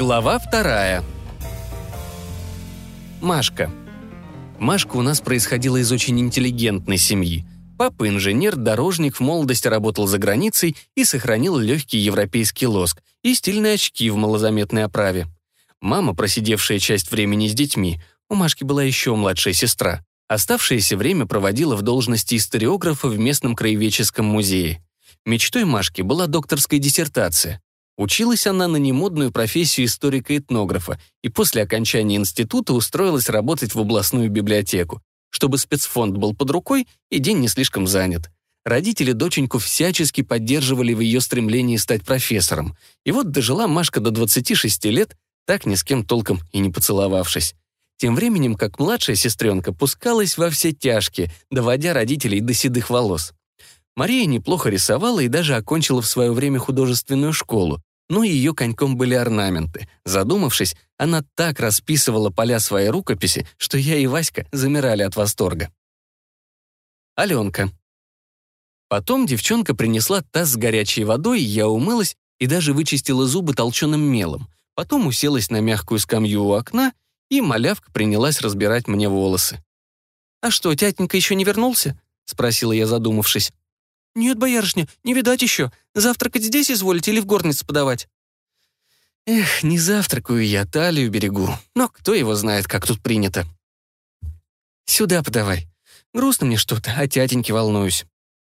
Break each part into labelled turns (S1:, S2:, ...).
S1: Глава вторая. Машка. Машка у нас происходила из очень интеллигентной семьи. Папа инженер, дорожник, в молодости работал за границей и сохранил легкий европейский лоск и стильные очки в малозаметной оправе. Мама, просидевшая часть времени с детьми, у Машки была еще младшая сестра, оставшееся время проводила в должности историографа в местном краеведческом музее. Мечтой Машки была докторская диссертация. Училась она на немодную профессию историка-этнографа и после окончания института устроилась работать в областную библиотеку, чтобы спецфонд был под рукой и день не слишком занят. Родители доченьку всячески поддерживали в ее стремлении стать профессором. И вот дожила Машка до 26 лет, так ни с кем толком и не поцеловавшись. Тем временем, как младшая сестренка пускалась во все тяжкие, доводя родителей до седых волос. Мария неплохо рисовала и даже окончила в свое время художественную школу, но ее коньком были орнаменты. Задумавшись, она так расписывала поля своей рукописи, что я и Васька замирали от восторга. Аленка. Потом девчонка принесла таз с горячей водой, я умылась и даже вычистила зубы толченым мелом. Потом уселась на мягкую скамью у окна, и малявка принялась разбирать мне волосы. «А что, тятенька еще не вернулся?» — спросила я, задумавшись. «Нет, боярышня, не видать еще. Завтракать здесь изволите или в горнице подавать?» «Эх, не завтракаю я, талию берегу. Но кто его знает, как тут принято?» «Сюда подавай. Грустно мне что-то, а тятеньки волнуюсь».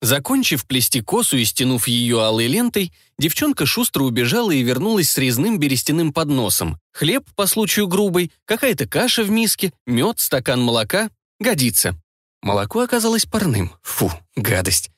S1: Закончив плести косу и стянув ее алой лентой, девчонка шустро убежала и вернулась с резным берестяным подносом. Хлеб, по случаю грубый, какая-то каша в миске, мед, стакан молока. Годится. Молоко оказалось парным. Фу, гадость.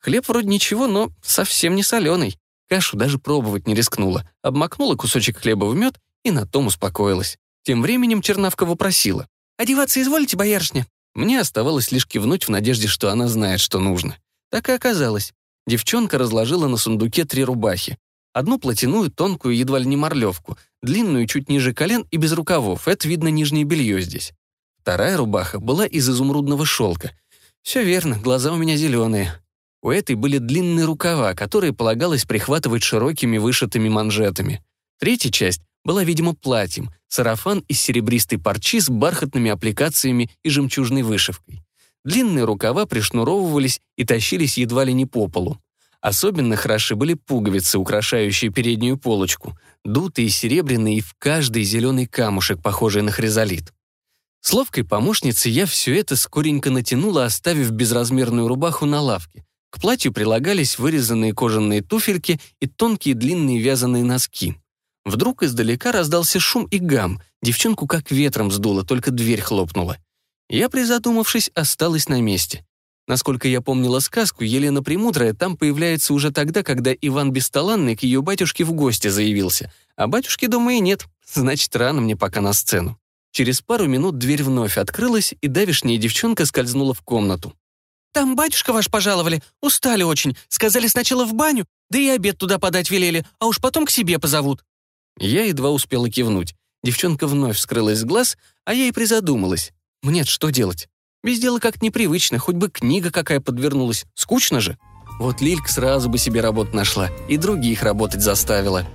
S1: Хлеб вроде ничего, но совсем не соленый. Кашу даже пробовать не рискнула. Обмакнула кусочек хлеба в мед и на том успокоилась. Тем временем Чернавка вопросила. «Одеваться изволите, боярышня?» Мне оставалось лишь кивнуть в надежде, что она знает, что нужно. Так и оказалось. Девчонка разложила на сундуке три рубахи. Одну платяную, тонкую, едва ли не морлевку, длинную чуть ниже колен и без рукавов, это видно нижнее белье здесь. Вторая рубаха была из изумрудного шелка. Все верно, глаза у меня зеленые. У этой были длинные рукава, которые полагалось прихватывать широкими вышитыми манжетами. Третья часть была, видимо, платьем, сарафан из серебристой парчи с бархатными аппликациями и жемчужной вышивкой. Длинные рукава пришнуровывались и тащились едва ли не по полу. Особенно хороши были пуговицы, украшающие переднюю полочку, дутые, серебряные и в каждый зеленый камушек, похожий на хризолит. С ловкой помощницей я все это скоренько натянула, оставив безразмерную рубаху на лавке, к платью прилагались вырезанные кожаные туфельки и тонкие длинные вязаные носки. Вдруг издалека раздался шум и гам, девчонку как ветром сдуло, только дверь хлопнула. Я, призадумавшись, осталась на месте. Насколько я помнила сказку, Елена Премудрая там появляется уже тогда, когда Иван Бесталанный к ее батюшке в гости заявился, а батюшки дома и нет, значит, рано мне пока на сцену. Через пару минут дверь вновь открылась, и давишняя девчонка скользнула в комнату. Там батюшка ваш пожаловали, устали очень. Сказали сначала в баню, да и обед туда подать велели, а уж потом к себе позовут». Я едва успела кивнуть. Девчонка вновь скрылась с глаз, а я и призадумалась. мне что делать? Без дела как-то непривычно, хоть бы книга какая подвернулась. Скучно же. Вот Лилька сразу бы себе работу нашла и других работать заставила.